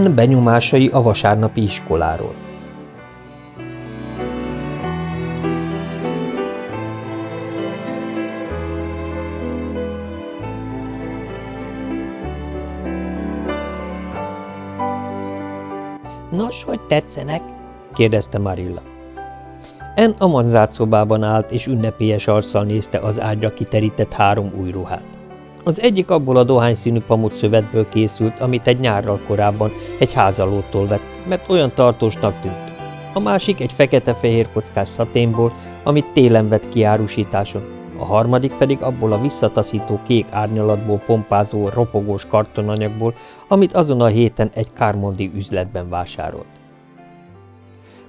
N benyomásai a vasárnapi iskoláról Nos, hogy tetszenek? kérdezte Marilla. En a manzát szobában állt, és ünnepélyes arccal nézte az ágyra kiterített három új ruhát. Az egyik abból a dohányszínű pamut szövetből készült, amit egy nyárral korábban egy házalótól vett, mert olyan tartósnak tűnt. A másik egy fekete-fehér kockás szaténból, amit télen vett kiárusításon, a harmadik pedig abból a visszataszító kék árnyalatból pompázó, ropogós kartonanyagból, amit azon a héten egy kármondi üzletben vásárolt.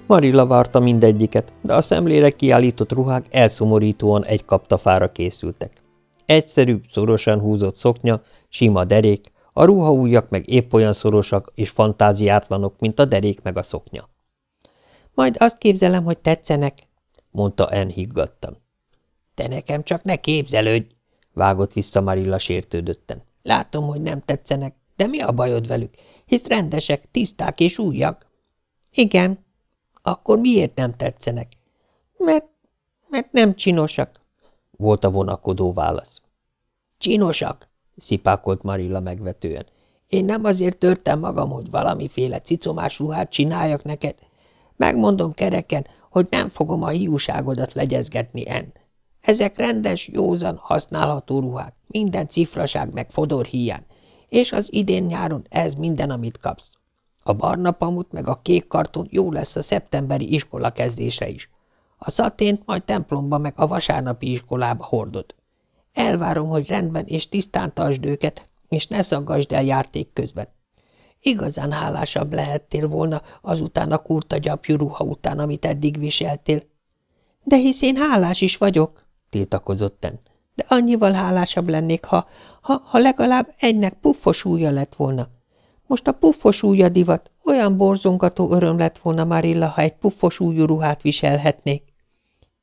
Marilla várta mindegyiket, de a szemlére kiállított ruhák elszomorítóan egy kaptafára készültek. Egyszerű, szorosan húzott szoknya, sima derék, a ruhaújak meg épp olyan szorosak és fantáziátlanok, mint a derék meg a szoknya. Majd azt képzelem, hogy tetszenek, mondta En higgadtan. Te nekem csak ne képzelődj, vágott vissza Marilla sértődötten. Látom, hogy nem tetszenek, de mi a bajod velük? Hisz rendesek, tiszták és újak. Igen. Akkor miért nem tetszenek? Mert, mert nem csinosak, volt a vonakodó válasz. Csinosak, szipákolt Marilla megvetően. Én nem azért törtem magam, hogy valamiféle cicomás ruhát csináljak neked. Megmondom kereken, hogy nem fogom a hiúságodat legyezgetni en. Ezek rendes, józan, használható ruhák, minden cifraság meg fodor hiány, és az idén nyáron ez minden, amit kapsz. A barna pamut meg a kék karton jó lesz a szeptemberi iskola kezdése is. A szatént majd templomba meg a vasárnapi iskolába hordod. Elvárom, hogy rendben és tisztán tartsd őket, és ne szaggasd el játék közben. Igazán hálásabb lehettél volna azután a kurta gyapjú ruha után, amit eddig viseltél. De hisz én hálás is vagyok, tiltakozott Ten. De annyival hálásabb lennék, ha, ha, ha legalább egynek puffos újja lett volna. Most a puffos újja divat, olyan borzongató öröm lett volna Marilla, ha egy puffos újú ruhát viselhetnék.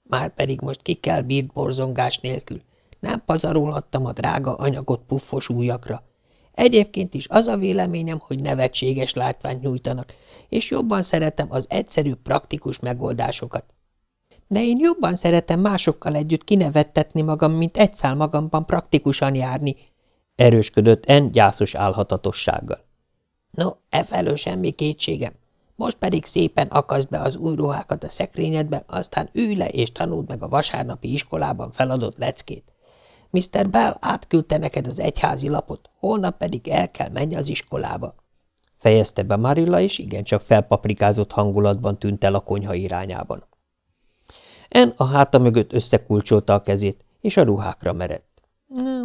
Már pedig most ki kell bírt borzongás nélkül. Nem pazarolhattam a drága anyagot puffos újakra. Egyébként is az a véleményem, hogy nevetséges látványt nyújtanak, és jobban szeretem az egyszerű, praktikus megoldásokat. De én jobban szeretem másokkal együtt kinevettetni magam, mint egyszál magamban praktikusan járni, erősködött En gyászos álhatatossággal. No, e felől semmi kétségem. Most pedig szépen akaszd be az új ruhákat a szekrényedbe, aztán ülj le és tanuld meg a vasárnapi iskolában feladott leckét. Mr. Bell átküldte neked az egyházi lapot, holnap pedig el kell menni az iskolába. Fejezte be Marilla, és igencsak felpaprikázott hangulatban tűnt el a konyha irányában. En a háta mögött összekulcsolta a kezét, és a ruhákra merett.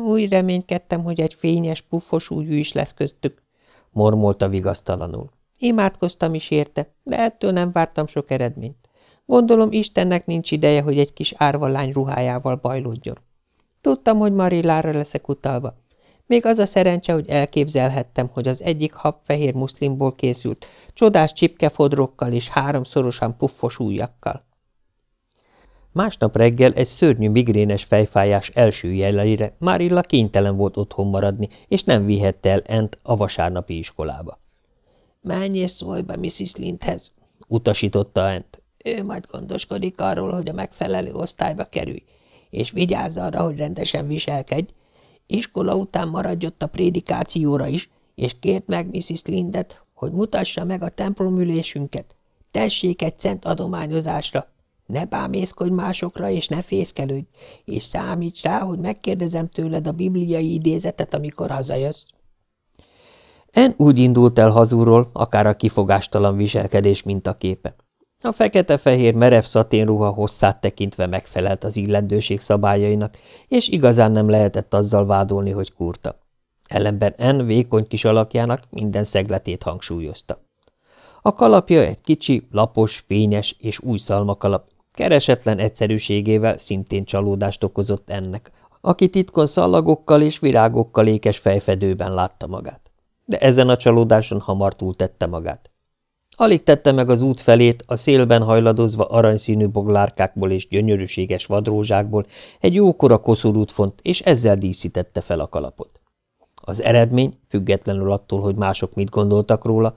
Úgy reménykedtem, hogy egy fényes, puffos újú is lesz köztük, mormolta vigasztalanul. Imádkoztam is érte, de ettől nem vártam sok eredményt. Gondolom Istennek nincs ideje, hogy egy kis árvalány ruhájával bajlódjon. Tudtam, hogy Marillára leszek utalva. Még az a szerencse, hogy elképzelhettem, hogy az egyik hab fehér muszlimból készült, csodás csipkefodrokkal és háromszorosan puffos ujjakkal. Másnap reggel egy szörnyű migrénes fejfájás első jelleire Marilla kénytelen volt otthon maradni, és nem vihette el Ent a vasárnapi iskolába. – Menj és szólj be Mrs. Lindhez, utasította Ent. Ő majd gondoskodik arról, hogy a megfelelő osztályba kerülj, és vigyázz arra, hogy rendesen viselkedj. Iskola után maradj ott a prédikációra is, és kérd meg Mrs. Lindet, hogy mutassa meg a templomülésünket. Tessék egy cent adományozásra. Ne bámészkodj másokra, és ne fészkelődj, és számíts rá, hogy megkérdezem tőled a bibliai idézetet, amikor hazajössz. En úgy indult el hazúról, akár a kifogástalan viselkedés mintaképe. A fekete-fehér merev szaténruha hosszát tekintve megfelelt az illendőség szabályainak, és igazán nem lehetett azzal vádolni, hogy kurta. Ellenben En vékony kis alakjának minden szegletét hangsúlyozta. A kalapja egy kicsi, lapos, fényes és új szalmakalap, keresetlen egyszerűségével szintén csalódást okozott ennek, aki titkon szallagokkal és virágokkal ékes fejfedőben látta magát de ezen a csalódáson hamar túltette magát. Alig tette meg az út felét, a szélben hajladozva aranyszínű boglárkákból és gyönyörűséges vadrózsákból egy jókora koszorút font, és ezzel díszítette fel a kalapot. Az eredmény, függetlenül attól, hogy mások mit gondoltak róla,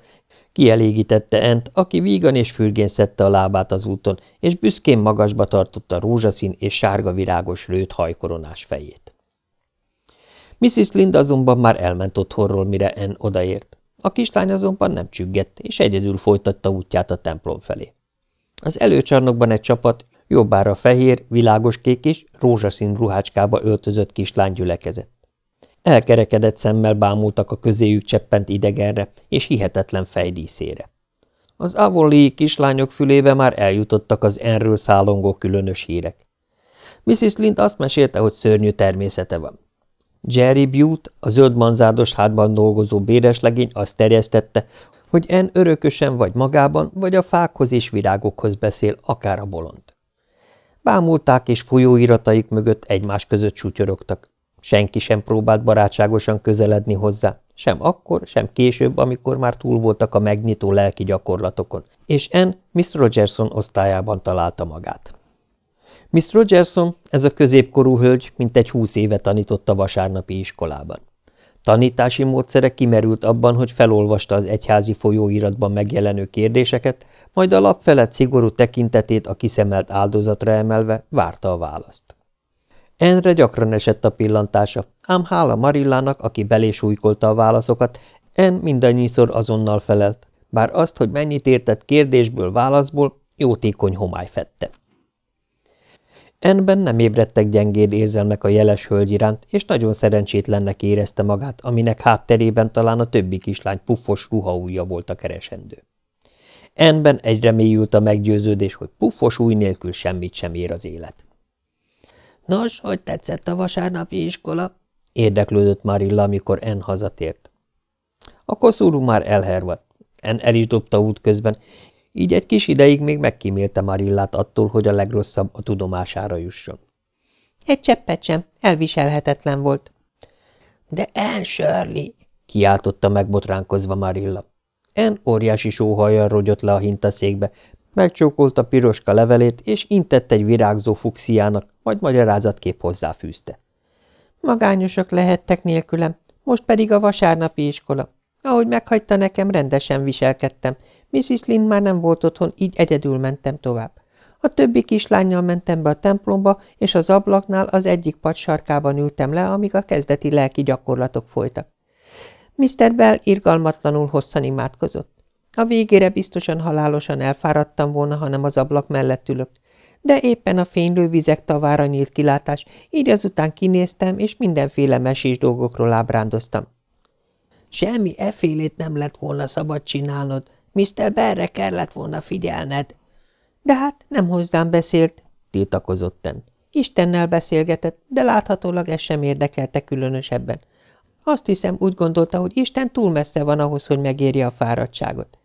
kielégítette Ent, aki vígan és fürgén szedte a lábát az úton, és büszkén magasba tartotta rózsaszín és sárga virágos rőt hajkoronás fejét. Mrs. Lind azonban már elment otthonról, mire En odaért. A kislány azonban nem csüggett, és egyedül folytatta útját a templom felé. Az előcsarnokban egy csapat, jobbára fehér, világoskék és rózsaszín ruhácskába öltözött kislány gyülekezett. Elkerekedett szemmel bámultak a közéjük cseppent idegenre és hihetetlen fejdíszére. Az avonlii kislányok fülébe már eljutottak az enről szállongó különös hírek. Mrs. Lind azt mesélte, hogy szörnyű természete van. Jerry Butte, a zöld manzárdos hátban dolgozó béreslegény azt terjesztette, hogy en örökösen vagy magában, vagy a fákhoz és virágokhoz beszél, akár a bolond. Bámulták és folyóirataik mögött egymás között sutyorogtak. Senki sem próbált barátságosan közeledni hozzá, sem akkor, sem később, amikor már túl voltak a megnyitó lelki gyakorlatokon, és En Miss Rogerson osztályában találta magát. Miss Rogerson, ez a középkorú hölgy, mintegy húsz éve tanította vasárnapi iskolában. Tanítási módszere kimerült abban, hogy felolvasta az egyházi folyóiratban megjelenő kérdéseket, majd a lap felett szigorú tekintetét a kiszemelt áldozatra emelve várta a választ. Enre gyakran esett a pillantása, ám hála Marillának, aki belésújkolta a válaszokat, En mindannyiszor azonnal felelt, bár azt, hogy mennyit értett kérdésből, válaszból, jótékony homály fette. Enben nem ébredtek gyengéd érzelmek a jeles hölgy iránt, és nagyon szerencsétlennek érezte magát, aminek hátterében talán a többi kislány puffos ruhaújja volt a keresendő. Enben egyre mélyült a meggyőződés, hogy puffos új nélkül semmit sem ér az élet. – Nos, hogy tetszett a vasárnapi iskola? – érdeklődött Marilla, amikor En hazatért. A koszúrú már elhervadt. En el is dobta útközben, így egy kis ideig még megkímélte Marillát attól, hogy a legrosszabb a tudomására jusson. Egy cseppet sem, elviselhetetlen volt. De en Shirley! kiáltotta megbotránkozva Marilla. En óriási sóhajjal rogyott le a hintaszékbe, megcsókolta piroska levelét, és intett egy virágzó fuxiának, majd magyarázatkép hozzáfűzte. Magányosak lehettek nélkülem, most pedig a vasárnapi iskola. Ahogy meghagyta nekem, rendesen viselkedtem, Mrs. Lind már nem volt otthon, így egyedül mentem tovább. A többi kislányjal mentem be a templomba, és az ablaknál az egyik pad sarkában ültem le, amíg a kezdeti lelki gyakorlatok folytak. Mr. Bell irgalmatlanul hosszan imádkozott. A végére biztosan halálosan elfáradtam volna, hanem az ablak mellett ülök. De éppen a fénylő vizek tavára nyílt kilátás, így azután kinéztem, és mindenféle mesés dolgokról ábrándoztam. Semmi efélét nem lett volna szabad csinálnod, Mr. Berre kellett volna figyelned. De hát nem hozzám beszélt, tiltakozotten. Istennel beszélgetett, de láthatólag ez sem érdekelte különösebben. Azt hiszem, úgy gondolta, hogy Isten túl messze van ahhoz, hogy megérje a fáradtságot.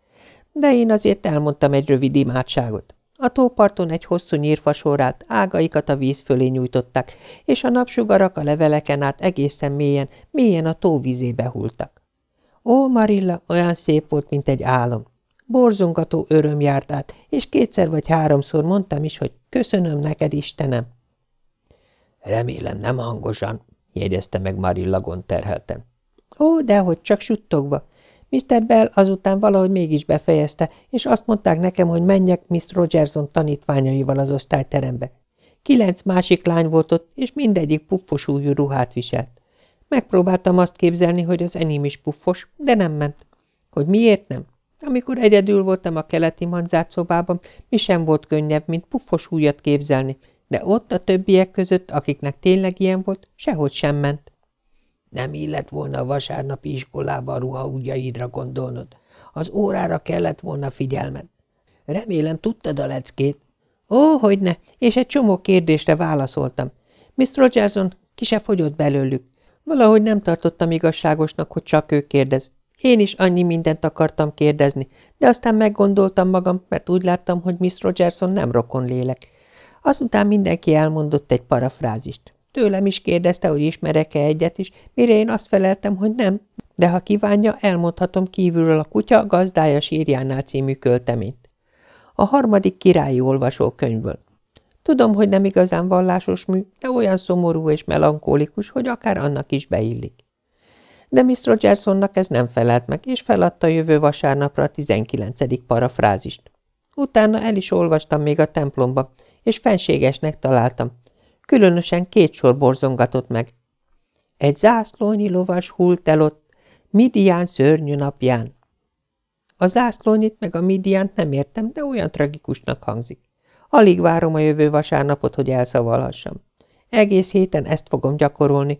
De én azért elmondtam egy rövid imádságot. A tóparton egy hosszú nyírfa sorát, ágaikat a víz fölé nyújtották, és a napsugarak a leveleken át egészen mélyen, mélyen a tó vízébe hultak. Ó, Marilla, olyan szép volt, mint egy álom. Borzongató öröm járt át, és kétszer vagy háromszor mondtam is, hogy köszönöm neked, Istenem. Remélem nem hangosan, jegyezte meg Marilla gond terhelten. Ó, dehogy, csak suttogva. Mr. Bell azután valahogy mégis befejezte, és azt mondták nekem, hogy menjek Miss Rogerson tanítványaival az osztályterembe. Kilenc másik lány volt ott, és mindegyik puffos újú ruhát viselt. Megpróbáltam azt képzelni, hogy az enyém is puffos, de nem ment. Hogy miért nem? Amikor egyedül voltam a keleti manzárt szobában, mi sem volt könnyebb, mint puffos újat képzelni, de ott a többiek között, akiknek tényleg ilyen volt, sehogy sem ment. Nem illet volna a vasárnapi iskolába a ruhaúgyaidra gondolnod. Az órára kellett volna figyelmed. Remélem tudtad a leckét. Ó, hogy ne, és egy csomó kérdésre válaszoltam. Miss Rogerson ki se fogyott belőlük. Valahogy nem tartottam igazságosnak, hogy csak ő kérdez. Én is annyi mindent akartam kérdezni, de aztán meggondoltam magam, mert úgy láttam, hogy Miss Rogerson nem rokon lélek. Azután mindenki elmondott egy parafrázist. Tőlem is kérdezte, hogy ismerek-e egyet is, mire én azt feleltem, hogy nem, de ha kívánja, elmondhatom kívülről a kutya gazdája sírjánál című költeményt. A harmadik királyi olvasókönyvből. Tudom, hogy nem igazán vallásos mű, de olyan szomorú és melankólikus, hogy akár annak is beillik. de Miss Rogersonnak ez nem felelt meg, és feladta jövő vasárnapra a tizenkilencedik parafrázist. Utána el is olvastam még a templomba, és fenségesnek találtam. Különösen két sor borzongatott meg. Egy zászlónyi lovas hult el ott, Midian szörnyű napján. A zászlónyit meg a Midiánt nem értem, de olyan tragikusnak hangzik. Alig várom a jövő vasárnapot, hogy elszavalhassam. Egész héten ezt fogom gyakorolni.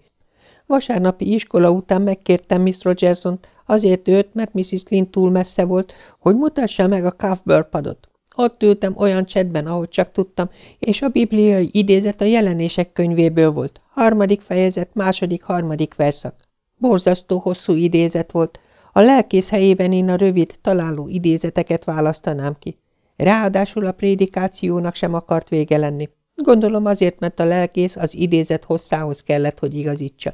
Vasárnapi iskola után megkértem Miss Rogerson, azért őt, mert Mrs. Lynn túl messze volt, hogy mutassa meg a Cuthbert padot. Ott ültem olyan csetben, ahogy csak tudtam, és a bibliai idézet a jelenések könyvéből volt. Harmadik fejezet, második, harmadik verszak. Borzasztó hosszú idézet volt. A lelkész helyében én a rövid, találó idézeteket választanám ki. Ráadásul a prédikációnak sem akart vége lenni. Gondolom azért, mert a lelkész az idézet hosszához kellett, hogy igazítsa.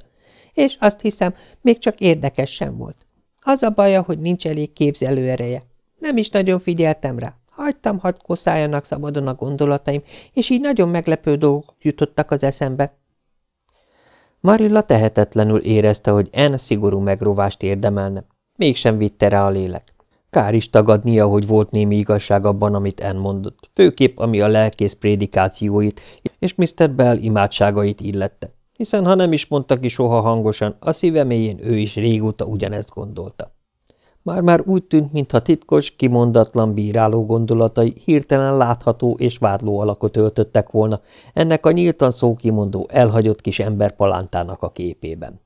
És azt hiszem, még csak érdekes sem volt. Az a baja, hogy nincs elég képzelőereje. Nem is nagyon figyeltem rá. Hagytam, hadd koszáljanak szabadon a gondolataim, és így nagyon meglepő dolgok jutottak az eszembe. Marilla tehetetlenül érezte, hogy en szigorú megrovást érdemelne. Mégsem vitte rá a lélek. Kár is tagadnia, hogy volt némi igazság abban, amit En mondott, főképp ami a lelkész prédikációit és Mr. Bell imádságait illette, hiszen ha nem is mondta ki soha hangosan, a szíve mélyén ő is régóta ugyanezt gondolta. Már-már úgy tűnt, mintha titkos, kimondatlan bíráló gondolatai hirtelen látható és vádló alakot öltöttek volna ennek a nyíltan szókimondó elhagyott kis ember palántának a képében.